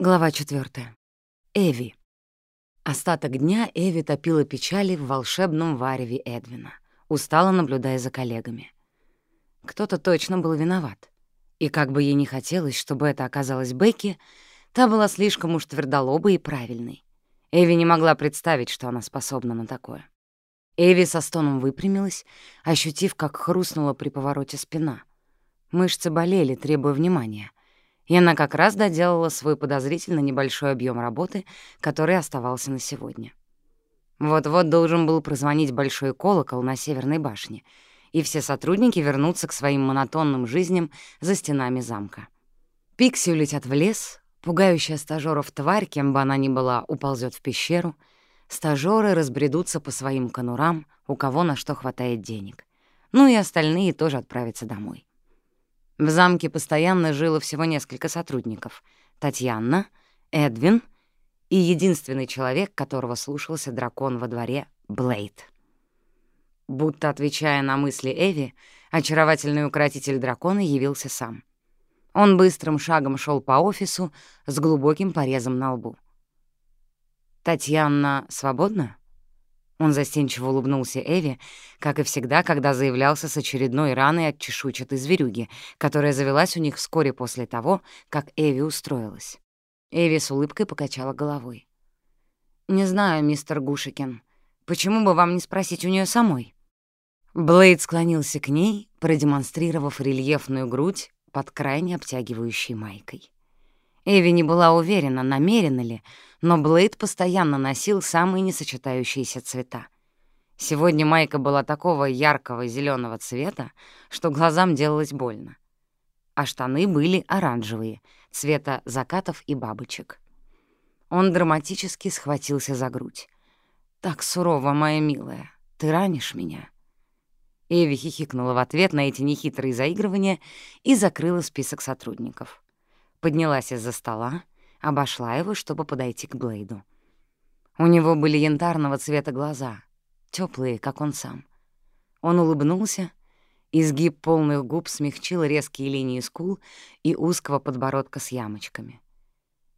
Глава 4. Эви. Остаток дня Эви топила печали в волшебном вареве Эдвина, устала наблюдая за коллегами. Кто-то точно был виноват. И как бы ей не хотелось, чтобы это оказалась Бекки, та была слишком уж твердолобой и правильной. Эви не могла представить, что она способна на такое. Эви со стоном выпрямилась, ощутив, как хрустнула при повороте спина. Мышцы болели, требуя внимания — и она как раз доделала свой подозрительно небольшой объем работы, который оставался на сегодня. Вот-вот должен был прозвонить большой колокол на Северной башне, и все сотрудники вернутся к своим монотонным жизням за стенами замка. Пикси улетят в лес, пугающая стажёров тварь, кем бы она ни была, уползет в пещеру, стажёры разбредутся по своим конурам, у кого на что хватает денег. Ну и остальные тоже отправятся домой. В замке постоянно жило всего несколько сотрудников — Татьяна, Эдвин и единственный человек, которого слушался дракон во дворе — Блейд. Будто отвечая на мысли Эви, очаровательный укротитель дракона явился сам. Он быстрым шагом шел по офису с глубоким порезом на лбу. «Татьяна свободна?» Он застенчиво улыбнулся Эви, как и всегда, когда заявлялся с очередной раной от чешуйчатой зверюги, которая завелась у них вскоре после того, как Эви устроилась. Эви с улыбкой покачала головой. «Не знаю, мистер Гушикин, почему бы вам не спросить у нее самой?» Блейд склонился к ней, продемонстрировав рельефную грудь под крайне обтягивающей майкой. Эви не была уверена, намеренно ли, но Блейд постоянно носил самые несочетающиеся цвета. Сегодня майка была такого яркого зеленого цвета, что глазам делалось больно. А штаны были оранжевые, цвета закатов и бабочек. Он драматически схватился за грудь. «Так сурово, моя милая, ты ранишь меня?» Эви хихикнула в ответ на эти нехитрые заигрывания и закрыла список сотрудников. Поднялась из-за стола, обошла его, чтобы подойти к Блейду. У него были янтарного цвета глаза, теплые, как он сам. Он улыбнулся, изгиб полных губ смягчил резкие линии скул и узкого подбородка с ямочками.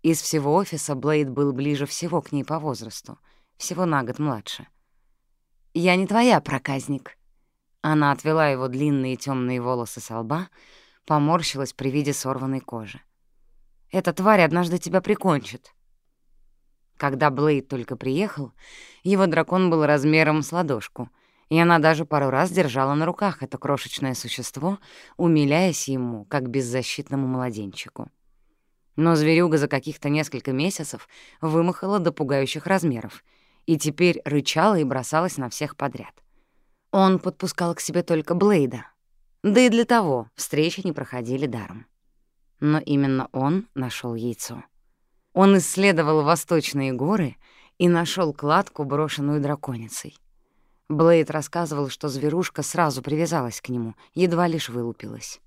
Из всего офиса Блейд был ближе всего к ней по возрасту, всего на год младше. «Я не твоя, проказник». Она отвела его длинные темные волосы со лба, поморщилась при виде сорванной кожи. Эта тварь однажды тебя прикончит». Когда Блейд только приехал, его дракон был размером с ладошку, и она даже пару раз держала на руках это крошечное существо, умиляясь ему, как беззащитному младенчику. Но зверюга за каких-то несколько месяцев вымахала до пугающих размеров и теперь рычала и бросалась на всех подряд. Он подпускал к себе только Блейда, да и для того встречи не проходили даром но именно он нашел яйцо. Он исследовал восточные горы и нашел кладку, брошенную драконицей. Блейд рассказывал, что зверушка сразу привязалась к нему, едва лишь вылупилась.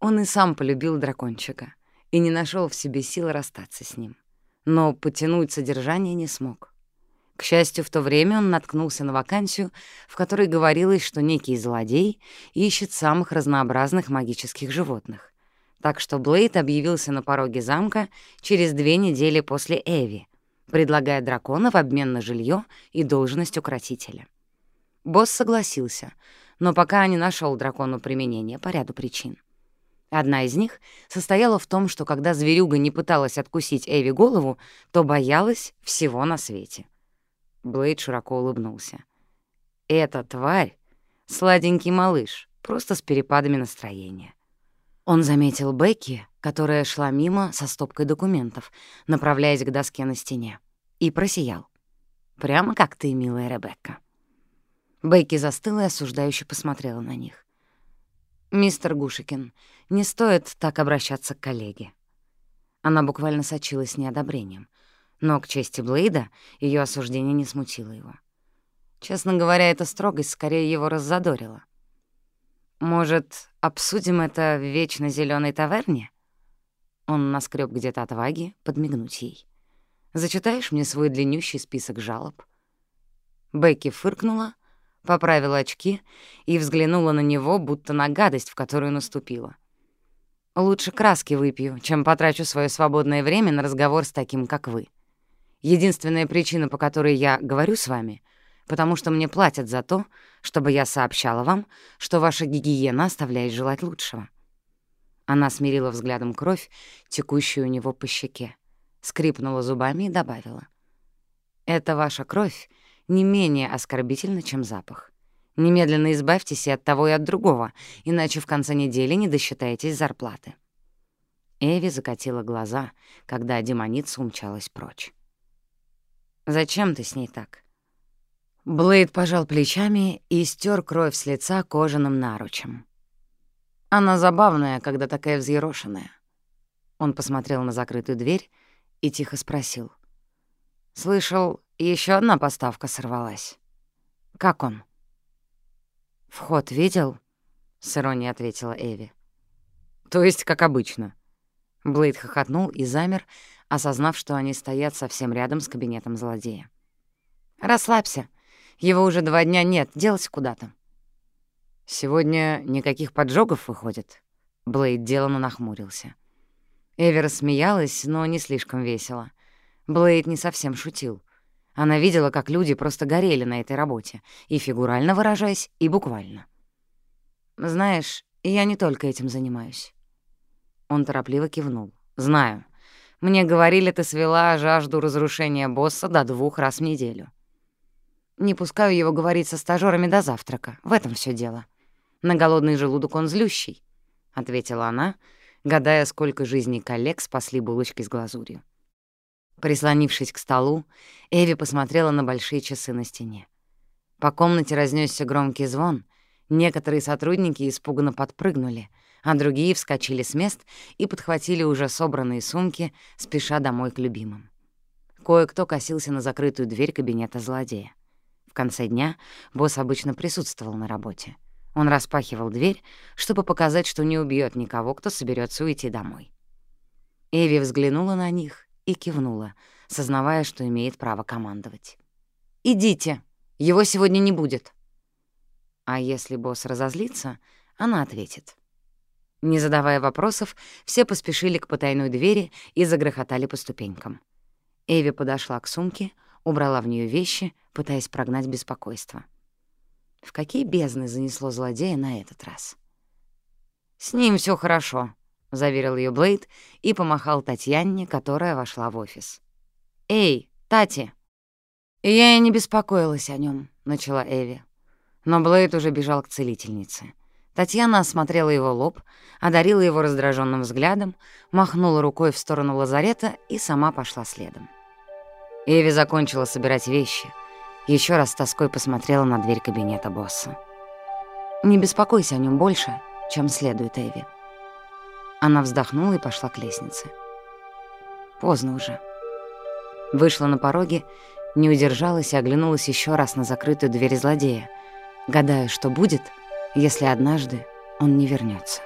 Он и сам полюбил дракончика и не нашел в себе сил расстаться с ним. Но потянуть содержание не смог. К счастью, в то время он наткнулся на вакансию, в которой говорилось, что некий злодей ищет самых разнообразных магических животных так что Блейд объявился на пороге замка через две недели после Эви, предлагая дракона в обмен на жилье и должность укротителя. Босс согласился, но пока не нашел дракону применения по ряду причин. Одна из них состояла в том, что когда зверюга не пыталась откусить Эви голову, то боялась всего на свете. Блейд широко улыбнулся. «Эта тварь — сладенький малыш, просто с перепадами настроения. Он заметил Бекки, которая шла мимо со стопкой документов, направляясь к доске на стене, и просиял. «Прямо как ты, милая Ребекка». Бекки застыла и осуждающе посмотрела на них. «Мистер Гушикин, не стоит так обращаться к коллеге». Она буквально сочилась неодобрением, но, к чести Блейда, ее осуждение не смутило его. Честно говоря, эта строгость скорее его раззадорила. «Может, обсудим это в вечно зеленой таверне?» Он наскреб где-то отваги подмигнуть ей. «Зачитаешь мне свой длиннющий список жалоб?» Бекки фыркнула, поправила очки и взглянула на него, будто на гадость, в которую наступила. Лучше краски выпью, чем потрачу свое свободное время на разговор с таким, как вы. Единственная причина, по которой я говорю с вами, потому что мне платят за то, чтобы я сообщала вам, что ваша гигиена оставляет желать лучшего. Она смирила взглядом кровь, текущую у него по щеке, скрипнула зубами и добавила. «Это ваша кровь не менее оскорбительна, чем запах. Немедленно избавьтесь и от того, и от другого, иначе в конце недели не досчитаетесь зарплаты». Эви закатила глаза, когда демоница умчалась прочь. «Зачем ты с ней так?» Блейд пожал плечами и стер кровь с лица кожаным наручем. Она забавная, когда такая взъерошенная. Он посмотрел на закрытую дверь и тихо спросил. «Слышал, еще одна поставка сорвалась. Как он?» «Вход видел?» — с иронией ответила Эви. «То есть, как обычно». Блейд хохотнул и замер, осознав, что они стоят совсем рядом с кабинетом злодея. «Расслабься. Его уже два дня нет, делать куда-то». «Сегодня никаких поджогов выходит?» Блейд деланно нахмурился. Эви рассмеялась, но не слишком весело. Блейд не совсем шутил. Она видела, как люди просто горели на этой работе, и фигурально выражаясь, и буквально. «Знаешь, я не только этим занимаюсь». Он торопливо кивнул. «Знаю. Мне говорили, ты свела жажду разрушения босса до двух раз в неделю. Не пускаю его говорить со стажёрами до завтрака. В этом все дело. На голодный желудок он злющий», — ответила она, гадая, сколько жизней коллег спасли булочки с глазурью. Прислонившись к столу, Эви посмотрела на большие часы на стене. По комнате разнесся громкий звон. Некоторые сотрудники испуганно подпрыгнули, а другие вскочили с мест и подхватили уже собранные сумки, спеша домой к любимым. Кое-кто косился на закрытую дверь кабинета злодея. В конце дня босс обычно присутствовал на работе. Он распахивал дверь, чтобы показать, что не убьет никого, кто соберется уйти домой. Эви взглянула на них и кивнула, сознавая, что имеет право командовать. «Идите, его сегодня не будет». А если босс разозлится, она ответит. Не задавая вопросов, все поспешили к потайной двери и загрохотали по ступенькам. Эви подошла к сумке, убрала в нее вещи, пытаясь прогнать беспокойство. В какие бездны занесло злодея на этот раз? «С ним все хорошо», — заверил ее Блейд и помахал Татьяне, которая вошла в офис. «Эй, Тати!» «Я и не беспокоилась о нем, начала Эви. Но Блейд уже бежал к целительнице. Татьяна осмотрела его лоб, одарила его раздраженным взглядом, махнула рукой в сторону лазарета и сама пошла следом. Эви закончила собирать вещи. Еще раз с тоской посмотрела на дверь кабинета босса. «Не беспокойся о нем больше, чем следует, Эви», она вздохнула и пошла к лестнице. Поздно уже. Вышла на пороге, не удержалась и оглянулась еще раз на закрытую дверь злодея, гадая, что будет, если однажды он не вернется.